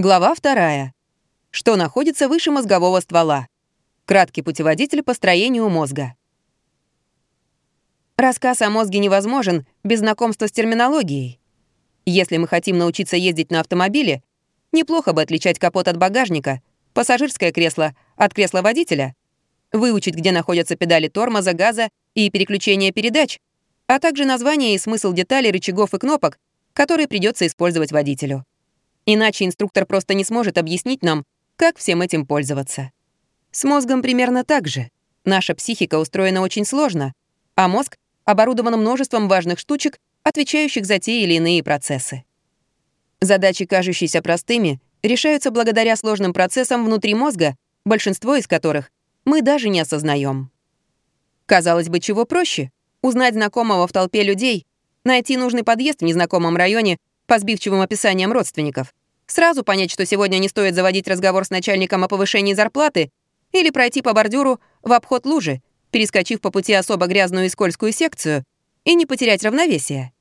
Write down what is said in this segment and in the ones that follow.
Глава вторая. Что находится выше мозгового ствола? Краткий путеводитель по строению мозга. Рассказ о мозге невозможен без знакомства с терминологией. Если мы хотим научиться ездить на автомобиле, неплохо бы отличать капот от багажника, пассажирское кресло от кресла водителя, выучить, где находятся педали тормоза, газа и переключения передач, а также название и смысл деталей, рычагов и кнопок, которые придется использовать водителю. Иначе инструктор просто не сможет объяснить нам, как всем этим пользоваться. С мозгом примерно так же. Наша психика устроена очень сложно, а мозг оборудован множеством важных штучек, отвечающих за те или иные процессы. Задачи, кажущиеся простыми, решаются благодаря сложным процессам внутри мозга, большинство из которых мы даже не осознаем. Казалось бы, чего проще? Узнать знакомого в толпе людей, найти нужный подъезд в незнакомом районе по сбивчивым описаниям родственников, Сразу понять, что сегодня не стоит заводить разговор с начальником о повышении зарплаты или пройти по бордюру в обход лужи, перескочив по пути особо грязную и скользкую секцию, и не потерять равновесие.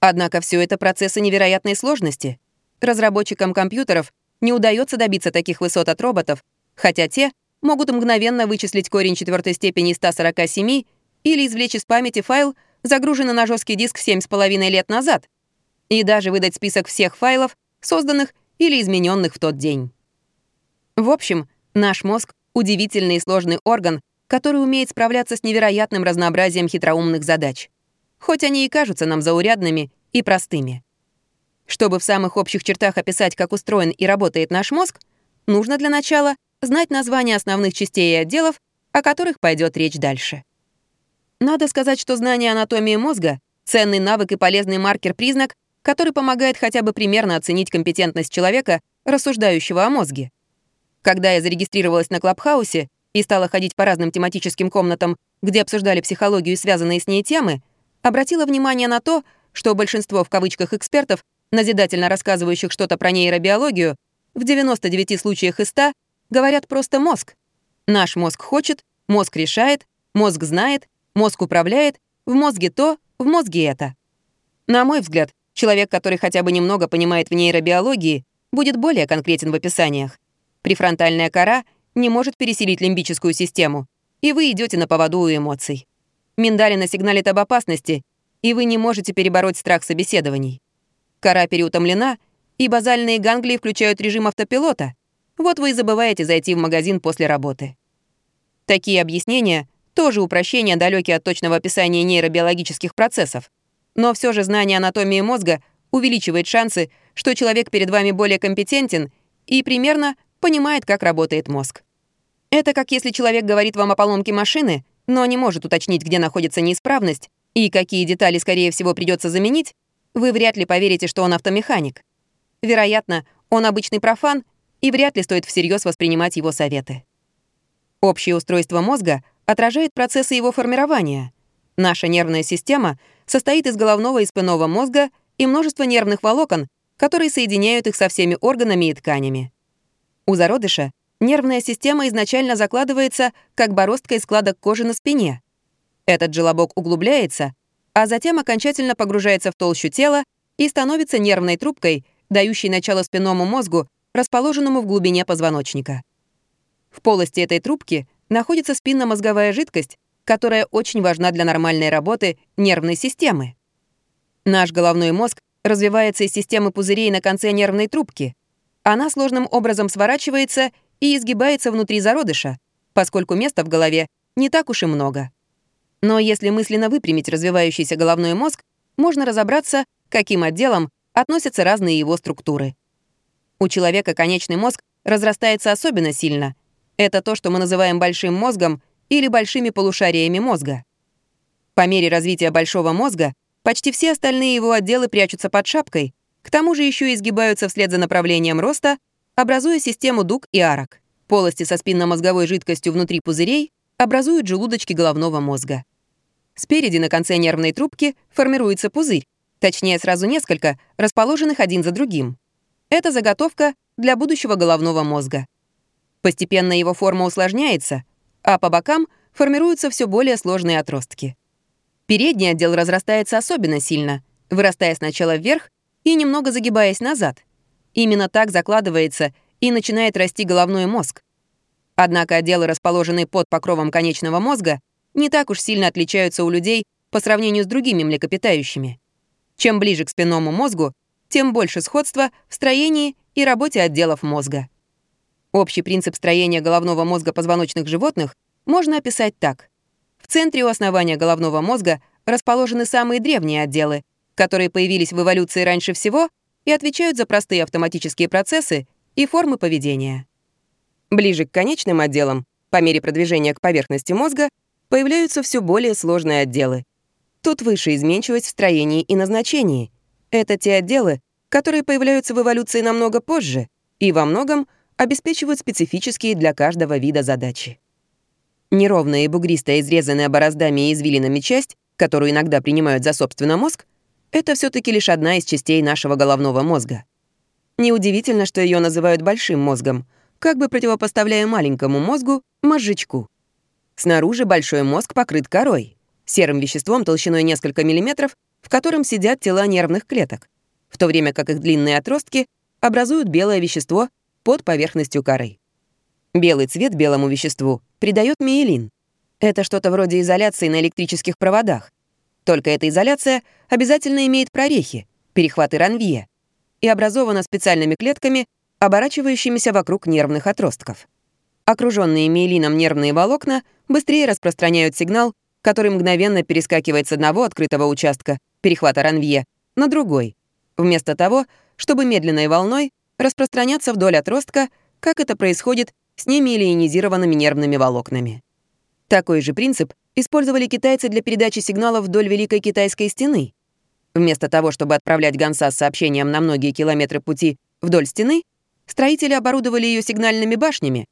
Однако все это процессы невероятной сложности. Разработчикам компьютеров не удается добиться таких высот от роботов, хотя те могут мгновенно вычислить корень четвертой степени 147 или извлечь из памяти файл, загруженный на жесткий диск 7,5 лет назад, и даже выдать список всех файлов, созданных или измененных в тот день. В общем, наш мозг — удивительный и сложный орган, который умеет справляться с невероятным разнообразием хитроумных задач, хоть они и кажутся нам заурядными и простыми. Чтобы в самых общих чертах описать, как устроен и работает наш мозг, нужно для начала знать названия основных частей и отделов, о которых пойдет речь дальше. Надо сказать, что знание анатомии мозга — ценный навык и полезный маркер-признак, который помогает хотя бы примерно оценить компетентность человека, рассуждающего о мозге. Когда я зарегистрировалась на Клабхаусе и стала ходить по разным тематическим комнатам, где обсуждали психологию и связанные с ней темы, обратила внимание на то, что большинство в кавычках экспертов, назидательно рассказывающих что-то про нейробиологию, в 99 случаях из 100 говорят просто «мозг». Наш мозг хочет, мозг решает, мозг знает, мозг управляет, в мозге то, в мозге это. На мой взгляд, Человек, который хотя бы немного понимает в нейробиологии, будет более конкретен в описаниях. Префронтальная кора не может переселить лимбическую систему, и вы идете на поводу у эмоций. Миндалина сигналит об опасности, и вы не можете перебороть страх собеседований. Кора переутомлена, и базальные ганглии включают режим автопилота. Вот вы и забываете зайти в магазин после работы. Такие объяснения — тоже упрощения, далекие от точного описания нейробиологических процессов. Но все же знание анатомии мозга увеличивает шансы, что человек перед вами более компетентен и примерно понимает, как работает мозг. Это как если человек говорит вам о поломке машины, но не может уточнить, где находится неисправность и какие детали, скорее всего, придется заменить, вы вряд ли поверите, что он автомеханик. Вероятно, он обычный профан, и вряд ли стоит всерьез воспринимать его советы. Общее устройство мозга отражает процессы его формирования. Наша нервная система — состоит из головного и спинного мозга и множества нервных волокон, которые соединяют их со всеми органами и тканями. У зародыша нервная система изначально закладывается как бороздка из складок кожи на спине. Этот желобок углубляется, а затем окончательно погружается в толщу тела и становится нервной трубкой, дающей начало спинному мозгу, расположенному в глубине позвоночника. В полости этой трубки находится спинномозговая жидкость, которая очень важна для нормальной работы нервной системы. Наш головной мозг развивается из системы пузырей на конце нервной трубки. Она сложным образом сворачивается и изгибается внутри зародыша, поскольку места в голове не так уж и много. Но если мысленно выпрямить развивающийся головной мозг, можно разобраться, каким отделом относятся разные его структуры. У человека конечный мозг разрастается особенно сильно. Это то, что мы называем большим мозгом или большими полушариями мозга. По мере развития большого мозга почти все остальные его отделы прячутся под шапкой, к тому же еще изгибаются вслед за направлением роста, образуя систему дуг и арок. Полости со спинномозговой жидкостью внутри пузырей образуют желудочки головного мозга. Спереди на конце нервной трубки формируется пузырь, точнее сразу несколько, расположенных один за другим. Это заготовка для будущего головного мозга. Постепенно его форма усложняется, а по бокам формируются все более сложные отростки. Передний отдел разрастается особенно сильно, вырастая сначала вверх и немного загибаясь назад. Именно так закладывается и начинает расти головной мозг. Однако отделы, расположенные под покровом конечного мозга, не так уж сильно отличаются у людей по сравнению с другими млекопитающими. Чем ближе к спинному мозгу, тем больше сходства в строении и работе отделов мозга. Общий принцип строения головного мозга позвоночных животных можно описать так. В центре у основания головного мозга расположены самые древние отделы, которые появились в эволюции раньше всего и отвечают за простые автоматические процессы и формы поведения. Ближе к конечным отделам, по мере продвижения к поверхности мозга, появляются все более сложные отделы. Тут выше изменчивость в строении и назначении. Это те отделы, которые появляются в эволюции намного позже и во многом обеспечивают специфические для каждого вида задачи. Неровная и бугристая, изрезанная бороздами и извилинами часть, которую иногда принимают за собственно мозг, это все таки лишь одна из частей нашего головного мозга. Неудивительно, что ее называют большим мозгом, как бы противопоставляя маленькому мозгу — мозжечку. Снаружи большой мозг покрыт корой, серым веществом толщиной несколько миллиметров, в котором сидят тела нервных клеток, в то время как их длинные отростки образуют белое вещество под поверхностью коры. Белый цвет белому веществу придает миелин. Это что-то вроде изоляции на электрических проводах. Только эта изоляция обязательно имеет прорехи, перехваты ранвье, и образована специальными клетками, оборачивающимися вокруг нервных отростков. Окруженные миелином нервные волокна быстрее распространяют сигнал, который мгновенно перескакивает с одного открытого участка, перехвата ранвье, на другой, вместо того, чтобы медленной волной распространяться вдоль отростка, как это происходит с немиелинизированными нервными волокнами. Такой же принцип использовали китайцы для передачи сигналов вдоль Великой Китайской стены. Вместо того, чтобы отправлять гонца с сообщением на многие километры пути вдоль стены, строители оборудовали ее сигнальными башнями.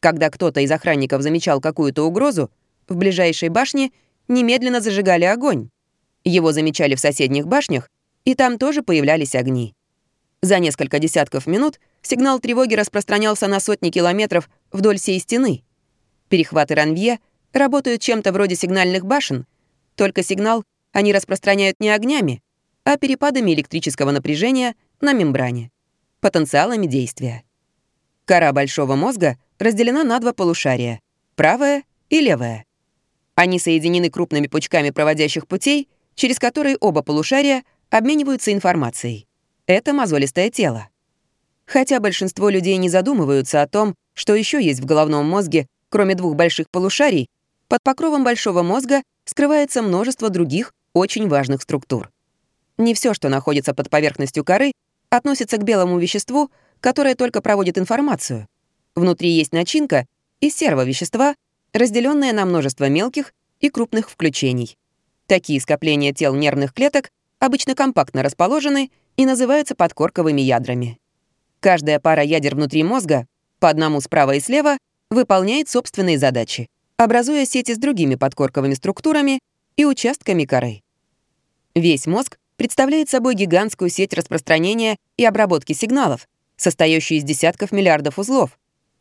Когда кто-то из охранников замечал какую-то угрозу, в ближайшей башне немедленно зажигали огонь. Его замечали в соседних башнях, и там тоже появлялись огни. За несколько десятков минут сигнал тревоги распространялся на сотни километров вдоль всей стены. Перехваты ранвье работают чем-то вроде сигнальных башен, только сигнал они распространяют не огнями, а перепадами электрического напряжения на мембране, потенциалами действия. Кора большого мозга разделена на два полушария — правое и левое. Они соединены крупными пучками проводящих путей, через которые оба полушария обмениваются информацией. Это мозолистое тело. Хотя большинство людей не задумываются о том, что еще есть в головном мозге, кроме двух больших полушарий, под покровом большого мозга скрывается множество других очень важных структур. Не все, что находится под поверхностью коры, относится к белому веществу, которое только проводит информацию. Внутри есть начинка из серого вещества, разделенная на множество мелких и крупных включений. Такие скопления тел нервных клеток обычно компактно расположены и называются подкорковыми ядрами. Каждая пара ядер внутри мозга, по одному справа и слева, выполняет собственные задачи, образуя сети с другими подкорковыми структурами и участками коры. Весь мозг представляет собой гигантскую сеть распространения и обработки сигналов, состоящую из десятков миллиардов узлов,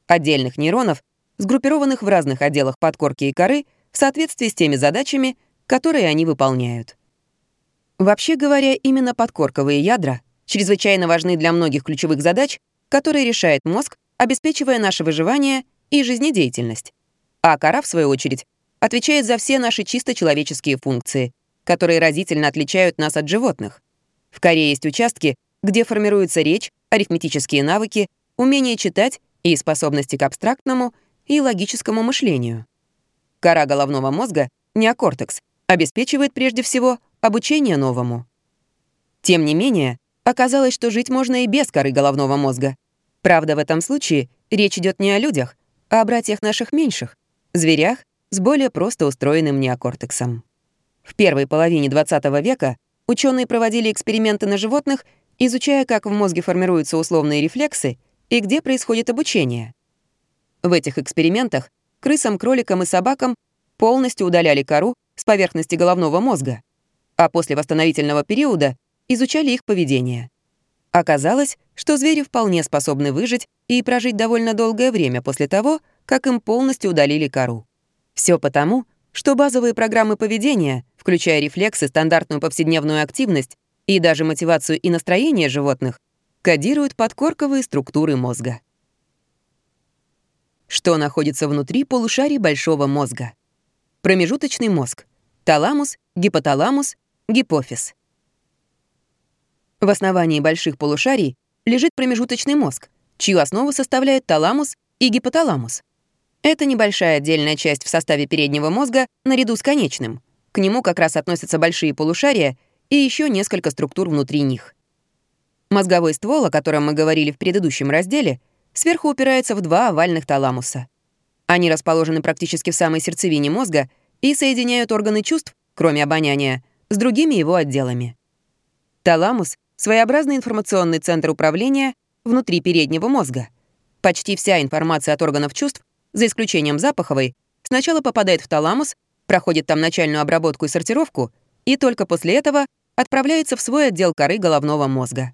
отдельных нейронов, сгруппированных в разных отделах подкорки и коры в соответствии с теми задачами, которые они выполняют. Вообще говоря, именно подкорковые ядра чрезвычайно важны для многих ключевых задач, которые решает мозг, обеспечивая наше выживание и жизнедеятельность. А кора, в свою очередь, отвечает за все наши чисто человеческие функции, которые разительно отличают нас от животных. В коре есть участки, где формируется речь, арифметические навыки, умение читать и способности к абстрактному и логическому мышлению. Кора головного мозга, неокортекс, обеспечивает прежде всего обучение новому. Тем не менее, оказалось, что жить можно и без коры головного мозга. Правда, в этом случае речь идет не о людях, а о братьях наших меньших, зверях с более просто устроенным неокортексом. В первой половине 20 века ученые проводили эксперименты на животных, изучая, как в мозге формируются условные рефлексы и где происходит обучение. В этих экспериментах крысам, кроликам и собакам полностью удаляли кору с поверхности головного мозга, а после восстановительного периода изучали их поведение. Оказалось, что звери вполне способны выжить и прожить довольно долгое время после того, как им полностью удалили кору. Все потому, что базовые программы поведения, включая рефлексы, стандартную повседневную активность и даже мотивацию и настроение животных, кодируют подкорковые структуры мозга. Что находится внутри полушарий большого мозга? Промежуточный мозг. Таламус, гипоталамус, гипофиз. В основании больших полушарий лежит промежуточный мозг, чью основу составляют таламус и гипоталамус. Это небольшая отдельная часть в составе переднего мозга наряду с конечным. К нему как раз относятся большие полушария и еще несколько структур внутри них. Мозговой ствол, о котором мы говорили в предыдущем разделе, сверху упирается в два овальных таламуса. Они расположены практически в самой сердцевине мозга и соединяют органы чувств, кроме обоняния, с другими его отделами. Таламус — своеобразный информационный центр управления внутри переднего мозга. Почти вся информация от органов чувств, за исключением запаховой, сначала попадает в таламус, проходит там начальную обработку и сортировку, и только после этого отправляется в свой отдел коры головного мозга.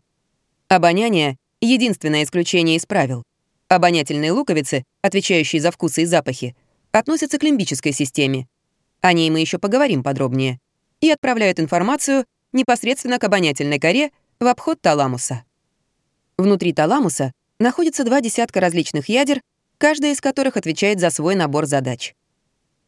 Обоняние — единственное исключение из правил. Обонятельные луковицы, отвечающие за вкусы и запахи, относятся к лимбической системе. О ней мы еще поговорим подробнее. И отправляют информацию непосредственно к обонятельной коре в обход таламуса. Внутри таламуса находится два десятка различных ядер, каждая из которых отвечает за свой набор задач.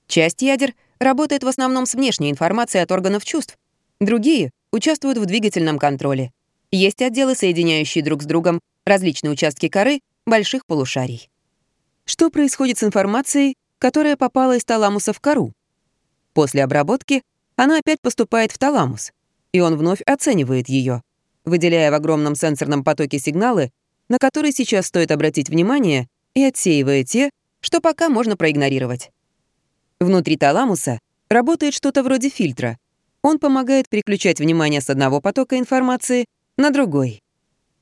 Часть ядер работает в основном с внешней информацией от органов чувств, другие участвуют в двигательном контроле. Есть отделы, соединяющие друг с другом различные участки коры больших полушарий. Что происходит с информацией, которая попала из таламуса в кору? После обработки она опять поступает в таламус, и он вновь оценивает ее, выделяя в огромном сенсорном потоке сигналы, на которые сейчас стоит обратить внимание, и отсеивая те, что пока можно проигнорировать. Внутри таламуса работает что-то вроде фильтра. Он помогает переключать внимание с одного потока информации на другой.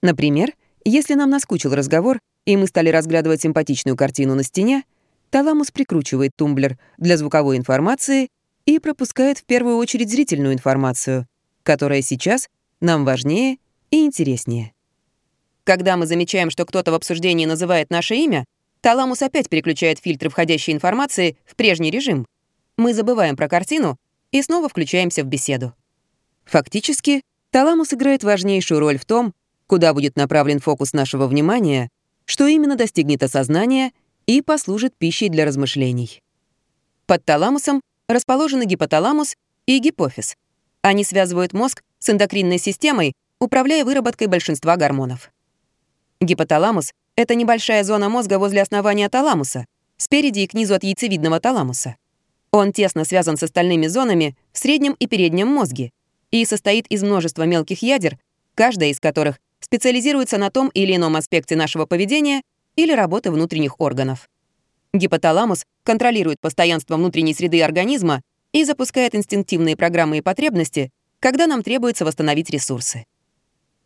Например, если нам наскучил разговор, и мы стали разглядывать симпатичную картину на стене, таламус прикручивает тумблер для звуковой информации и пропускает в первую очередь зрительную информацию, которая сейчас нам важнее и интереснее. Когда мы замечаем, что кто-то в обсуждении называет наше имя, таламус опять переключает фильтры входящей информации в прежний режим. Мы забываем про картину и снова включаемся в беседу. Фактически, Таламус играет важнейшую роль в том, куда будет направлен фокус нашего внимания, что именно достигнет осознания и послужит пищей для размышлений. Под таламусом расположены гипоталамус и гипофиз. Они связывают мозг с эндокринной системой, управляя выработкой большинства гормонов. Гипоталамус — это небольшая зона мозга возле основания таламуса, спереди и к низу от яйцевидного таламуса. Он тесно связан с остальными зонами в среднем и переднем мозге — и состоит из множества мелких ядер, каждая из которых специализируется на том или ином аспекте нашего поведения или работы внутренних органов. Гипоталамус контролирует постоянство внутренней среды организма и запускает инстинктивные программы и потребности, когда нам требуется восстановить ресурсы.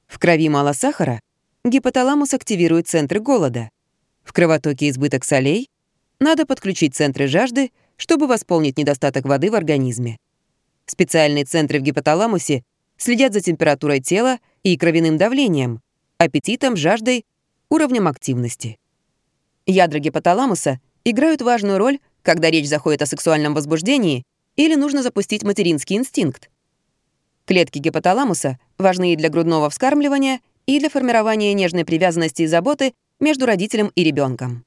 В крови мало сахара, гипоталамус активирует центры голода. В кровотоке избыток солей, надо подключить центры жажды, чтобы восполнить недостаток воды в организме. Специальные центры в гипоталамусе следят за температурой тела и кровяным давлением, аппетитом, жаждой, уровнем активности. Ядра гипоталамуса играют важную роль, когда речь заходит о сексуальном возбуждении или нужно запустить материнский инстинкт. Клетки гипоталамуса важны и для грудного вскармливания, и для формирования нежной привязанности и заботы между родителем и ребенком.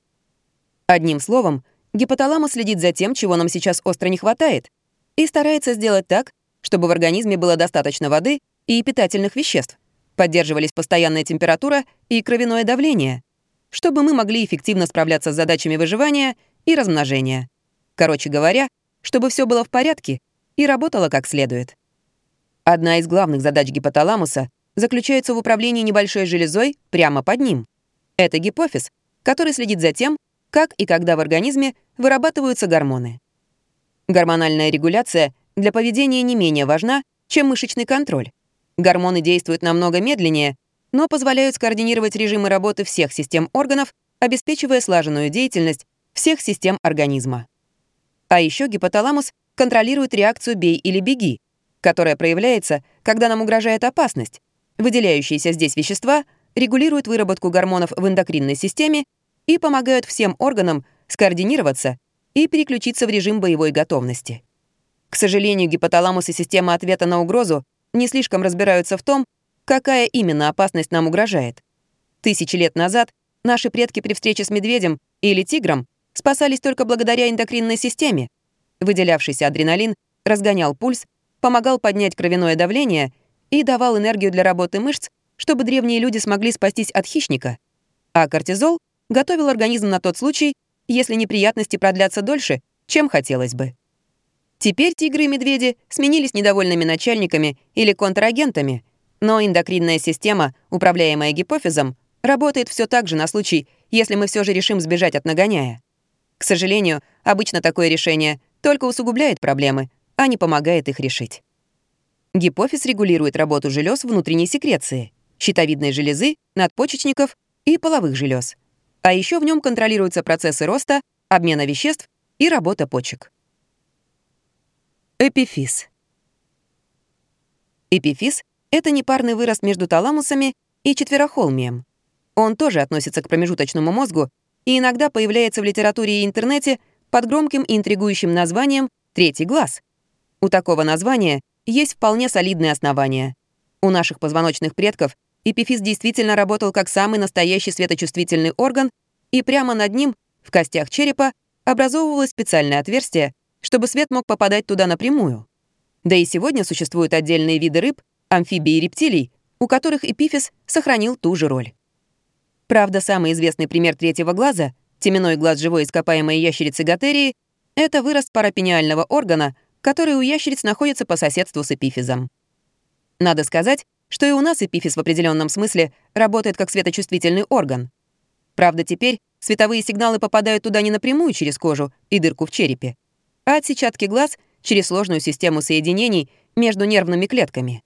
Одним словом, гипоталамус следит за тем, чего нам сейчас остро не хватает, и старается сделать так, чтобы в организме было достаточно воды и питательных веществ, поддерживались постоянная температура и кровяное давление, чтобы мы могли эффективно справляться с задачами выживания и размножения. Короче говоря, чтобы все было в порядке и работало как следует. Одна из главных задач гипоталамуса заключается в управлении небольшой железой прямо под ним. Это гипофиз, который следит за тем, как и когда в организме вырабатываются гормоны. Гормональная регуляция для поведения не менее важна, чем мышечный контроль. Гормоны действуют намного медленнее, но позволяют скоординировать режимы работы всех систем органов, обеспечивая слаженную деятельность всех систем организма. А еще гипоталамус контролирует реакцию «бей или беги», которая проявляется, когда нам угрожает опасность. Выделяющиеся здесь вещества регулируют выработку гормонов в эндокринной системе и помогают всем органам скоординироваться и переключиться в режим боевой готовности. К сожалению, гипоталамус и система ответа на угрозу не слишком разбираются в том, какая именно опасность нам угрожает. Тысячи лет назад наши предки при встрече с медведем или тигром спасались только благодаря эндокринной системе. Выделявшийся адреналин разгонял пульс, помогал поднять кровяное давление и давал энергию для работы мышц, чтобы древние люди смогли спастись от хищника. А кортизол готовил организм на тот случай, если неприятности продлятся дольше, чем хотелось бы. Теперь тигры и медведи сменились недовольными начальниками или контрагентами, но эндокринная система, управляемая гипофизом, работает все так же на случай, если мы все же решим сбежать от нагоняя. К сожалению, обычно такое решение только усугубляет проблемы, а не помогает их решить. Гипофиз регулирует работу желез внутренней секреции, щитовидной железы, надпочечников и половых желез. А еще в нем контролируются процессы роста, обмена веществ и работа почек. Эпифиз. Эпифиз — это непарный вырост между таламусами и четверохолмием. Он тоже относится к промежуточному мозгу и иногда появляется в литературе и интернете под громким и интригующим названием «третий глаз». У такого названия есть вполне солидные основания. У наших позвоночных предков эпифиз действительно работал как самый настоящий светочувствительный орган, и прямо над ним, в костях черепа, образовывалось специальное отверстие, чтобы свет мог попадать туда напрямую. Да и сегодня существуют отдельные виды рыб, амфибий и рептилий, у которых эпифиз сохранил ту же роль. Правда, самый известный пример третьего глаза, теменной глаз живой ископаемой ящерицы Готерии, это вырост парапениального органа, который у ящериц находится по соседству с эпифизом. Надо сказать, что и у нас эпифиз в определенном смысле работает как светочувствительный орган. Правда, теперь световые сигналы попадают туда не напрямую через кожу и дырку в черепе, а от сетчатки глаз через сложную систему соединений между нервными клетками.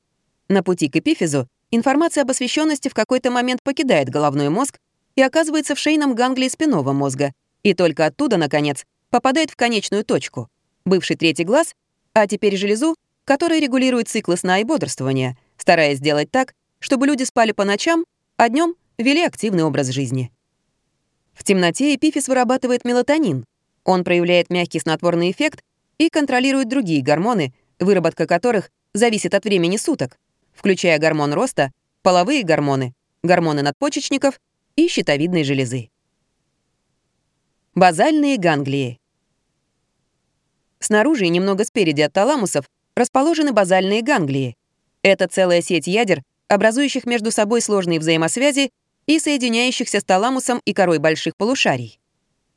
На пути к эпифизу информация об освещенности в какой-то момент покидает головной мозг и оказывается в шейном ганглии спинного мозга, и только оттуда, наконец, попадает в конечную точку — бывший третий глаз, а теперь железу, которая регулирует циклы сна и бодрствования, стараясь сделать так, чтобы люди спали по ночам, а днем вели активный образ жизни. В темноте эпифиз вырабатывает мелатонин, он проявляет мягкий снотворный эффект и контролирует другие гормоны, выработка которых зависит от времени суток, включая гормон роста, половые гормоны, гормоны надпочечников и щитовидной железы. Базальные ганглии. Снаружи и немного спереди от таламусов расположены базальные ганглии. Это целая сеть ядер, образующих между собой сложные взаимосвязи и соединяющихся с таламусом и корой больших полушарий.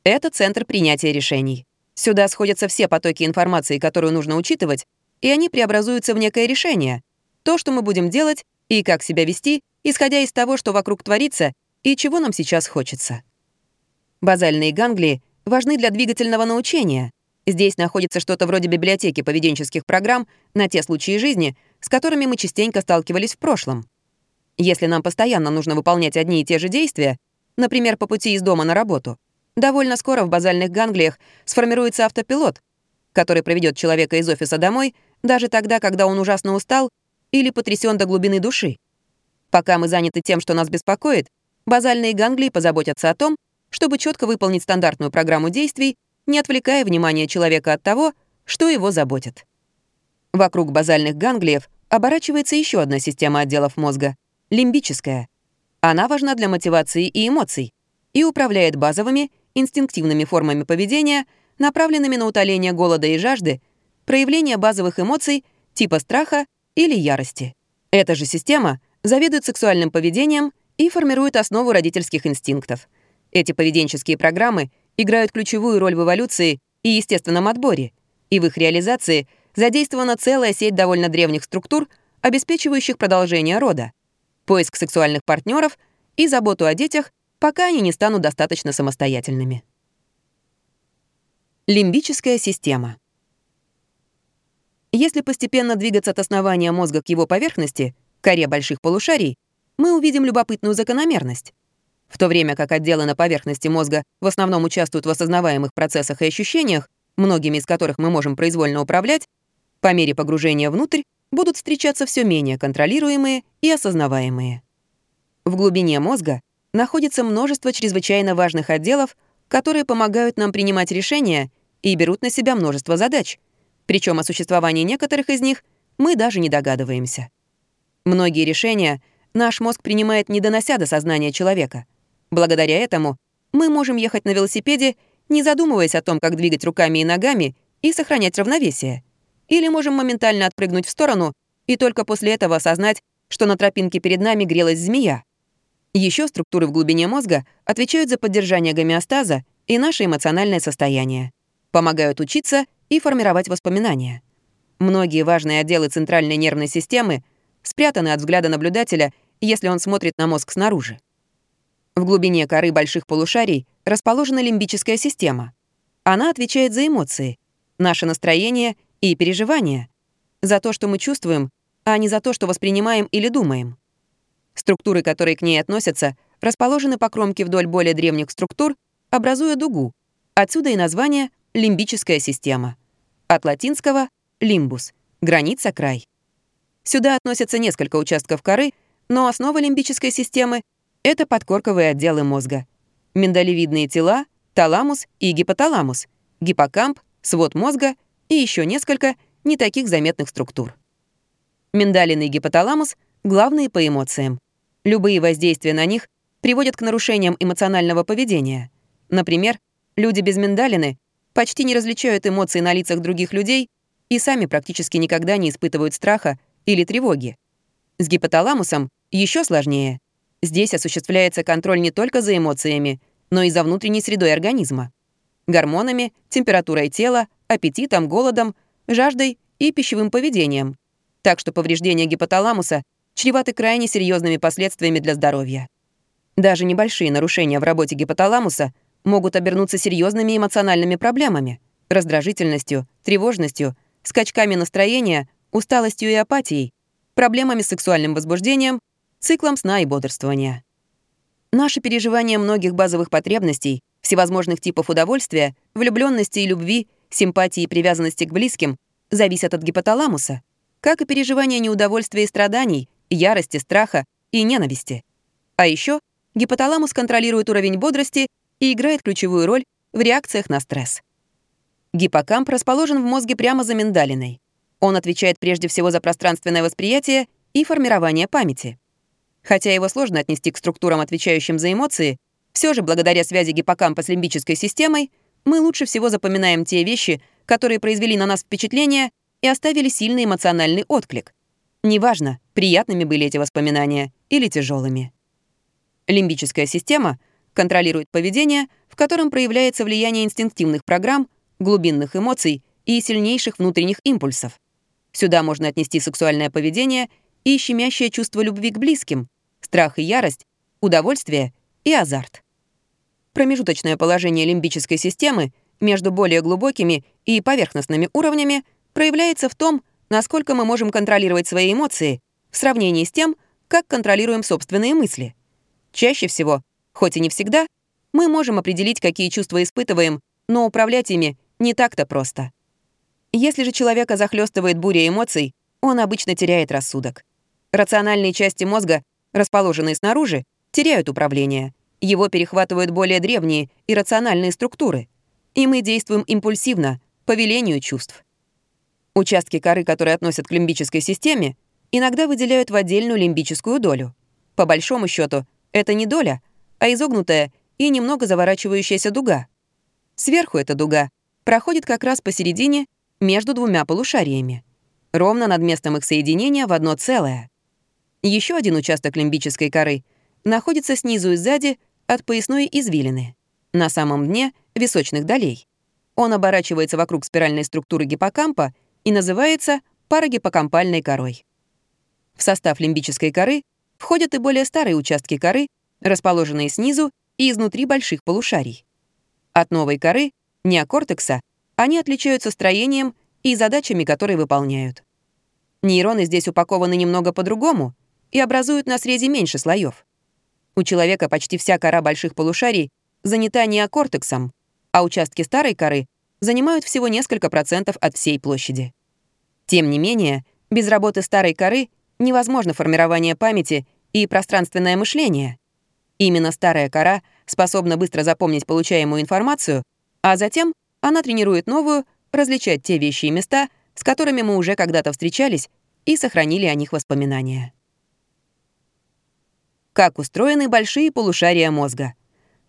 Это центр принятия решений. Сюда сходятся все потоки информации, которую нужно учитывать, и они преобразуются в некое решение. То, что мы будем делать и как себя вести, исходя из того, что вокруг творится и чего нам сейчас хочется. Базальные ганглии важны для двигательного научения. Здесь находится что-то вроде библиотеки поведенческих программ на те случаи жизни, с которыми мы частенько сталкивались в прошлом. Если нам постоянно нужно выполнять одни и те же действия, например, по пути из дома на работу, Довольно скоро в базальных ганглиях сформируется автопилот, который проведет человека из офиса домой даже тогда, когда он ужасно устал или потрясен до глубины души. Пока мы заняты тем, что нас беспокоит, базальные ганглии позаботятся о том, чтобы четко выполнить стандартную программу действий, не отвлекая внимание человека от того, что его заботит. Вокруг базальных ганглиев оборачивается еще одна система отделов мозга — лимбическая. Она важна для мотивации и эмоций и управляет базовыми инстинктивными формами поведения, направленными на утоление голода и жажды, проявление базовых эмоций типа страха или ярости. Эта же система заведует сексуальным поведением и формирует основу родительских инстинктов. Эти поведенческие программы играют ключевую роль в эволюции и естественном отборе, и в их реализации задействована целая сеть довольно древних структур, обеспечивающих продолжение рода, поиск сексуальных партнеров и заботу о детях пока они не станут достаточно самостоятельными. Лимбическая система. Если постепенно двигаться от основания мозга к его поверхности, коре больших полушарий, мы увидим любопытную закономерность. В то время как отделы на поверхности мозга в основном участвуют в осознаваемых процессах и ощущениях, многими из которых мы можем произвольно управлять, по мере погружения внутрь будут встречаться все менее контролируемые и осознаваемые. В глубине мозга находится множество чрезвычайно важных отделов, которые помогают нам принимать решения и берут на себя множество задач. Причем о существовании некоторых из них мы даже не догадываемся. Многие решения наш мозг принимает, не донося до сознания человека. Благодаря этому мы можем ехать на велосипеде, не задумываясь о том, как двигать руками и ногами и сохранять равновесие. Или можем моментально отпрыгнуть в сторону и только после этого осознать, что на тропинке перед нами грелась змея. Еще структуры в глубине мозга отвечают за поддержание гомеостаза и наше эмоциональное состояние, помогают учиться и формировать воспоминания. Многие важные отделы центральной нервной системы спрятаны от взгляда наблюдателя, если он смотрит на мозг снаружи. В глубине коры больших полушарий расположена лимбическая система. Она отвечает за эмоции, наше настроение и переживания, за то, что мы чувствуем, а не за то, что воспринимаем или думаем. Структуры, которые к ней относятся, расположены по кромке вдоль более древних структур, образуя дугу. Отсюда и название «лимбическая система». От латинского «лимбус» — граница, край. Сюда относятся несколько участков коры, но основа лимбической системы — это подкорковые отделы мозга. Миндалевидные тела, таламус и гипоталамус, гиппокамп, свод мозга и еще несколько не таких заметных структур. Миндалин и гипоталамус — главные по эмоциям. Любые воздействия на них приводят к нарушениям эмоционального поведения. Например, люди без миндалины почти не различают эмоции на лицах других людей и сами практически никогда не испытывают страха или тревоги. С гипоталамусом еще сложнее. Здесь осуществляется контроль не только за эмоциями, но и за внутренней средой организма. Гормонами, температурой тела, аппетитом, голодом, жаждой и пищевым поведением. Так что повреждения гипоталамуса чреваты крайне серьезными последствиями для здоровья. Даже небольшие нарушения в работе гипоталамуса могут обернуться серьезными эмоциональными проблемами, раздражительностью, тревожностью, скачками настроения, усталостью и апатией, проблемами с сексуальным возбуждением, циклом сна и бодрствования. Наши переживания многих базовых потребностей, всевозможных типов удовольствия, влюбленности и любви, симпатии и привязанности к близким зависят от гипоталамуса, как и переживания неудовольствия и страданий, ярости, страха и ненависти. А еще гипоталамус контролирует уровень бодрости и играет ключевую роль в реакциях на стресс. Гиппокамп расположен в мозге прямо за миндалиной. Он отвечает прежде всего за пространственное восприятие и формирование памяти. Хотя его сложно отнести к структурам, отвечающим за эмоции, все же благодаря связи гиппокампа с лимбической системой мы лучше всего запоминаем те вещи, которые произвели на нас впечатление и оставили сильный эмоциональный отклик. Неважно, приятными были эти воспоминания или тяжелыми. Лимбическая система контролирует поведение, в котором проявляется влияние инстинктивных программ, глубинных эмоций и сильнейших внутренних импульсов. Сюда можно отнести сексуальное поведение и щемящее чувство любви к близким, страх и ярость, удовольствие и азарт. Промежуточное положение лимбической системы между более глубокими и поверхностными уровнями проявляется в том, насколько мы можем контролировать свои эмоции в сравнении с тем, как контролируем собственные мысли. Чаще всего, хоть и не всегда, мы можем определить, какие чувства испытываем, но управлять ими не так-то просто. Если же человека захлестывает буря эмоций, он обычно теряет рассудок. Рациональные части мозга, расположенные снаружи, теряют управление. Его перехватывают более древние и рациональные структуры. И мы действуем импульсивно, по велению чувств. Участки коры, которые относят к лимбической системе, иногда выделяют в отдельную лимбическую долю. По большому счету, это не доля, а изогнутая и немного заворачивающаяся дуга. Сверху эта дуга проходит как раз посередине между двумя полушариями, ровно над местом их соединения в одно целое. Еще один участок лимбической коры находится снизу и сзади от поясной извилины, на самом дне височных долей. Он оборачивается вокруг спиральной структуры гиппокампа и называется парагиппокампальной корой. В состав лимбической коры входят и более старые участки коры, расположенные снизу и изнутри больших полушарий. От новой коры, неокортекса, они отличаются строением и задачами, которые выполняют. Нейроны здесь упакованы немного по-другому и образуют на срезе меньше слоев. У человека почти вся кора больших полушарий занята неокортексом, а участки старой коры занимают всего несколько процентов от всей площади. Тем не менее, без работы старой коры невозможно формирование памяти и пространственное мышление. Именно старая кора способна быстро запомнить получаемую информацию, а затем она тренирует новую различать те вещи и места, с которыми мы уже когда-то встречались и сохранили о них воспоминания. Как устроены большие полушария мозга.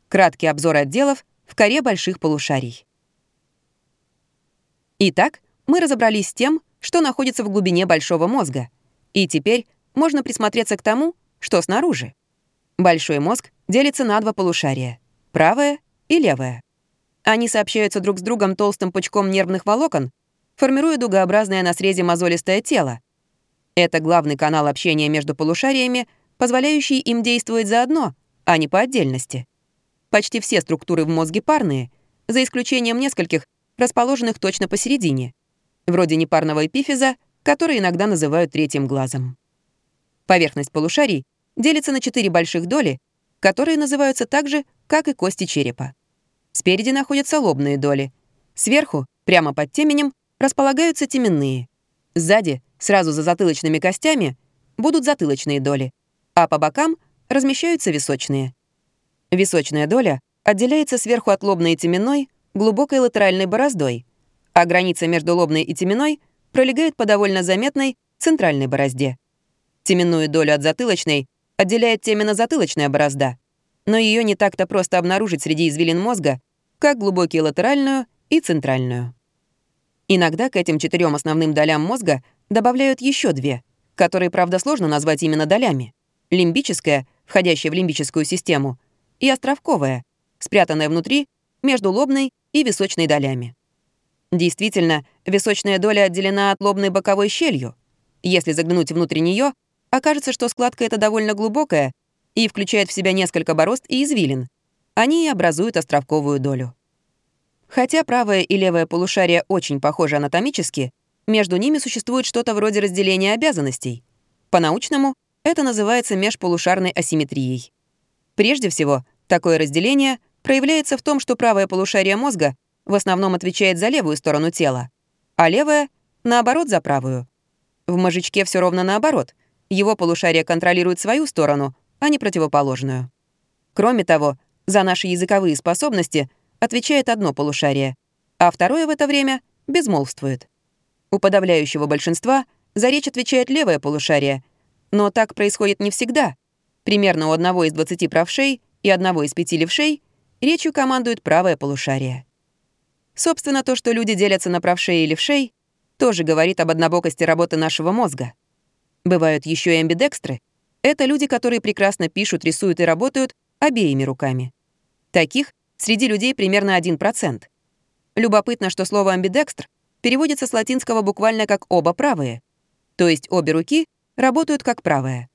Краткий обзор отделов в коре больших полушарий. Итак, мы разобрались с тем, что находится в глубине большого мозга. И теперь можно присмотреться к тому, что снаружи. Большой мозг делится на два полушария — правое и левое. Они сообщаются друг с другом толстым пучком нервных волокон, формируя дугообразное на срезе мозолистое тело. Это главный канал общения между полушариями, позволяющий им действовать заодно, а не по отдельности. Почти все структуры в мозге парные, за исключением нескольких, расположенных точно посередине, вроде непарного эпифиза, который иногда называют третьим глазом. Поверхность полушарий делится на четыре больших доли, которые называются так же, как и кости черепа. Спереди находятся лобные доли. Сверху, прямо под теменем, располагаются теменные. Сзади, сразу за затылочными костями, будут затылочные доли, а по бокам размещаются височные. Височная доля отделяется сверху от лобной и теменной глубокой латеральной бороздой, а граница между лобной и теменной пролегает по довольно заметной центральной борозде. Теменную долю от затылочной отделяет теменно-затылочная борозда, но ее не так-то просто обнаружить среди извилин мозга, как глубокие латеральную и центральную. Иногда к этим четырем основным долям мозга добавляют еще две, которые, правда, сложно назвать именно долями. Лимбическая, входящая в лимбическую систему, и островковая, спрятанная внутри, между лобной и височной долями. Действительно, височная доля отделена от лобной боковой щелью. Если заглянуть внутрь нее, окажется, что складка эта довольно глубокая и включает в себя несколько борозд и извилин. Они и образуют островковую долю. Хотя правое и левое полушария очень похожи анатомически, между ними существует что-то вроде разделения обязанностей. По-научному это называется межполушарной асимметрией. Прежде всего, такое разделение проявляется в том, что правое полушарие мозга в основном отвечает за левую сторону тела, а левое, наоборот, за правую. В мозжечке все ровно наоборот. Его полушарие контролирует свою сторону, а не противоположную. Кроме того, за наши языковые способности отвечает одно полушарие, а второе в это время безмолвствует. У подавляющего большинства за речь отвечает левое полушарие, но так происходит не всегда. Примерно у одного из 20 правшей и одного из пяти левшей речью командует правое полушарие. Собственно, то, что люди делятся на правшей и левшей, тоже говорит об однобокости работы нашего мозга. Бывают еще и амбидекстры. Это люди, которые прекрасно пишут, рисуют и работают обеими руками. Таких среди людей примерно 1%. Любопытно, что слово «амбидекстр» переводится с латинского буквально как «оба правые», то есть обе руки работают как правая.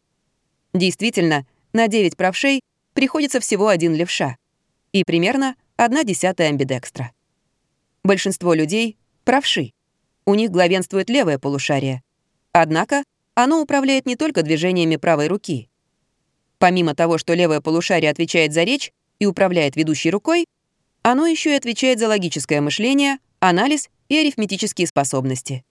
Действительно, на 9 правшей приходится всего один левша и примерно 1 десятая амбидекстра. Большинство людей — правши. У них главенствует левое полушарие. Однако оно управляет не только движениями правой руки. Помимо того, что левое полушарие отвечает за речь, и управляет ведущей рукой, оно еще и отвечает за логическое мышление, анализ и арифметические способности.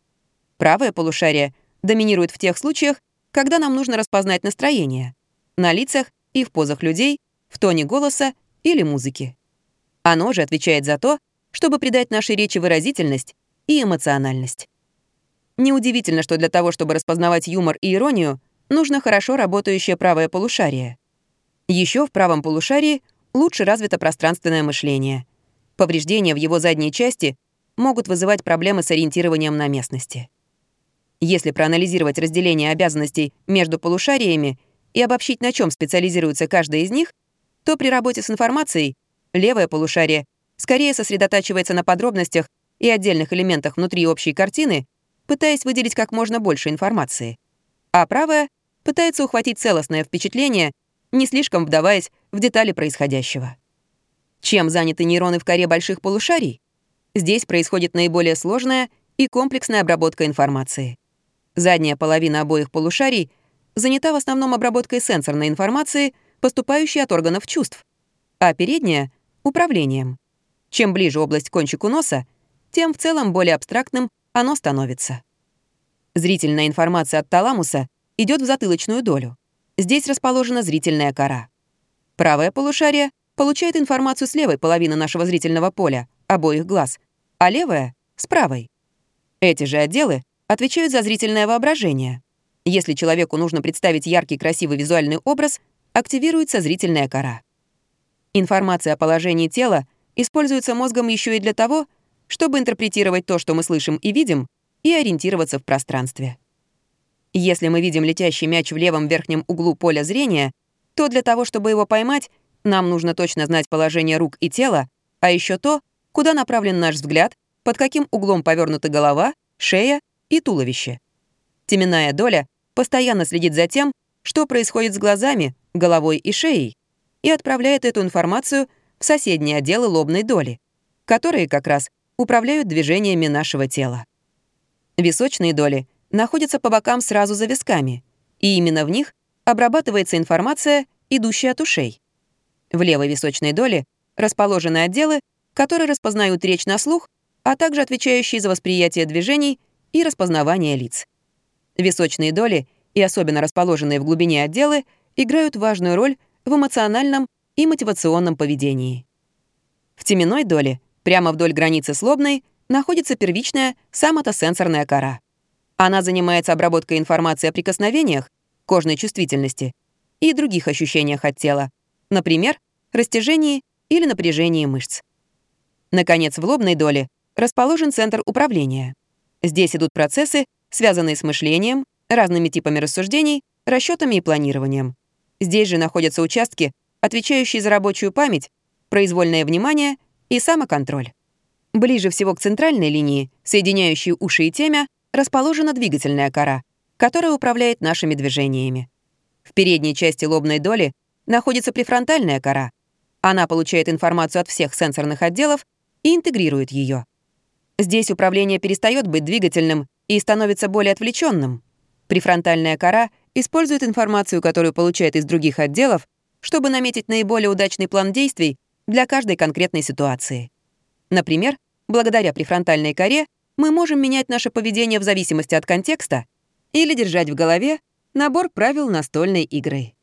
Правое полушарие доминирует в тех случаях, когда нам нужно распознать настроение на лицах и в позах людей, в тоне голоса или музыки. Оно же отвечает за то, чтобы придать нашей речи выразительность и эмоциональность. Неудивительно, что для того, чтобы распознавать юмор и иронию, нужно хорошо работающее правое полушарие. Еще в правом полушарии лучше развито пространственное мышление. Повреждения в его задней части могут вызывать проблемы с ориентированием на местности. Если проанализировать разделение обязанностей между полушариями и обобщить, на чем специализируется каждая из них, то при работе с информацией левое полушарие скорее сосредотачивается на подробностях и отдельных элементах внутри общей картины, пытаясь выделить как можно больше информации, а правое пытается ухватить целостное впечатление не слишком вдаваясь в детали происходящего. Чем заняты нейроны в коре больших полушарий? Здесь происходит наиболее сложная и комплексная обработка информации. Задняя половина обоих полушарий занята в основном обработкой сенсорной информации, поступающей от органов чувств, а передняя — управлением. Чем ближе область к кончику носа, тем в целом более абстрактным оно становится. Зрительная информация от таламуса идет в затылочную долю. Здесь расположена зрительная кора. Правое полушарие получает информацию с левой половины нашего зрительного поля, обоих глаз, а левое — с правой. Эти же отделы отвечают за зрительное воображение. Если человеку нужно представить яркий красивый визуальный образ, активируется зрительная кора. Информация о положении тела используется мозгом еще и для того, чтобы интерпретировать то, что мы слышим и видим, и ориентироваться в пространстве. Если мы видим летящий мяч в левом верхнем углу поля зрения, то для того, чтобы его поймать, нам нужно точно знать положение рук и тела, а еще то, куда направлен наш взгляд, под каким углом повернута голова, шея и туловище. Теменная доля постоянно следит за тем, что происходит с глазами, головой и шеей, и отправляет эту информацию в соседние отделы лобной доли, которые как раз управляют движениями нашего тела. Височные доли находятся по бокам сразу за висками, и именно в них обрабатывается информация, идущая от ушей. В левой височной доле расположены отделы, которые распознают речь на слух, а также отвечающие за восприятие движений и распознавание лиц. Височные доли и особенно расположенные в глубине отделы играют важную роль в эмоциональном и мотивационном поведении. В теменной доле, прямо вдоль границы с лобной, находится первичная самотосенсорная кора. Она занимается обработкой информации о прикосновениях, кожной чувствительности и других ощущениях от тела, например, растяжении или напряжении мышц. Наконец, в лобной доле расположен центр управления. Здесь идут процессы, связанные с мышлением, разными типами рассуждений, расчетами и планированием. Здесь же находятся участки, отвечающие за рабочую память, произвольное внимание и самоконтроль. Ближе всего к центральной линии, соединяющей уши и темя, расположена двигательная кора, которая управляет нашими движениями. В передней части лобной доли находится префронтальная кора. Она получает информацию от всех сенсорных отделов и интегрирует ее. Здесь управление перестает быть двигательным и становится более отвлеченным. Префронтальная кора использует информацию, которую получает из других отделов, чтобы наметить наиболее удачный план действий для каждой конкретной ситуации. Например, благодаря префронтальной коре мы можем менять наше поведение в зависимости от контекста или держать в голове набор правил настольной игры.